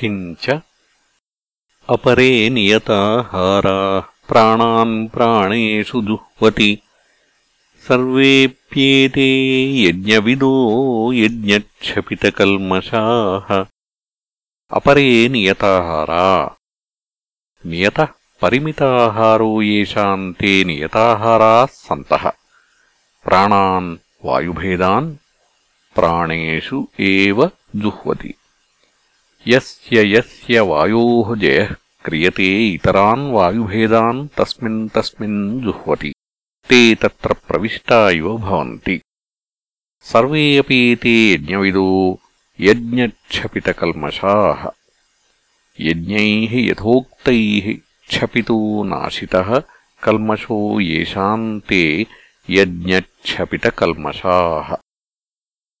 किञ्च अपरे नियताहाराः प्राणान् प्राणेषु जुह्वति सर्वेऽप्येते यज्ञविदो यज्ञक्षपितकल्मषाः अपरे नियताहारा नियतः परिमिताहारो येषाम् ते नियताहाराः सन्तः प्राणान् वायुभेदान् प्राणेषु एव जुह्वति यस्य यस्य वायोः जयः क्रियते इतरान् वायुभेदान् तस्मिन् तस्मिन् जुह्वति ते तत्र प्रविष्टा इव भवन्ति सर्वे अपि ते यज्ञविदो यज्ञक्षपितकल्मषाः यज्ञैः यथोक्तैः क्षपितो नाशितः कल्मषो येषाम् ते यज्ञक्षपितकल्मषाः